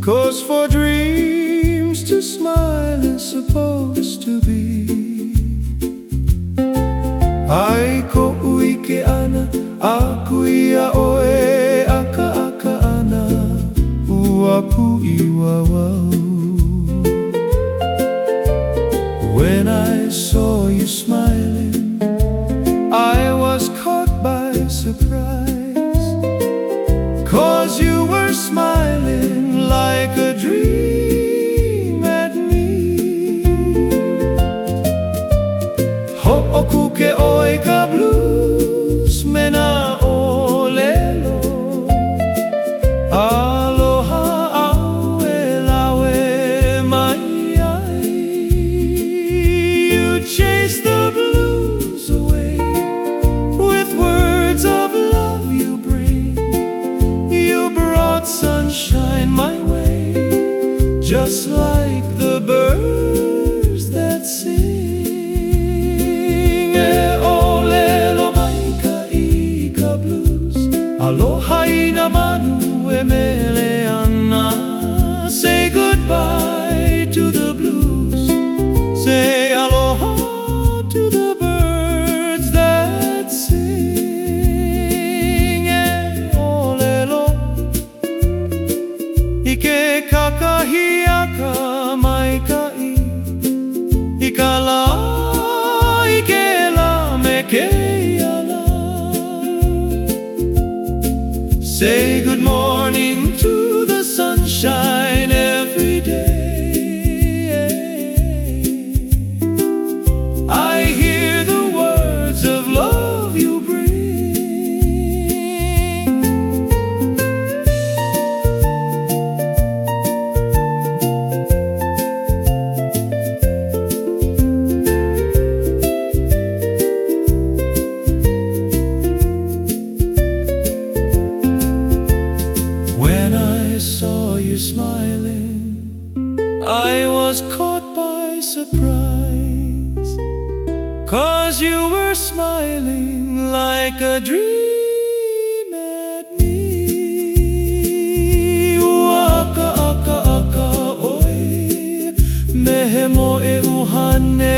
Cause for dreams to smile is supposed to be. Aiko uike ana, akuia oe aka aka ana Uapu iwawau When I saw you smiling I was caught by surprise Cause you were smiling like a dream at me. Ho'oku ke oe Aloha i na manu e mele ana Say goodbye to the blues. Say aloha to the birds that sing. E olelo Ike kakahiaka mai ka i saw you smiling, I was caught by surprise. Cause you were smiling like a dream at me. Waka aka aka oi, mehemo e uhane.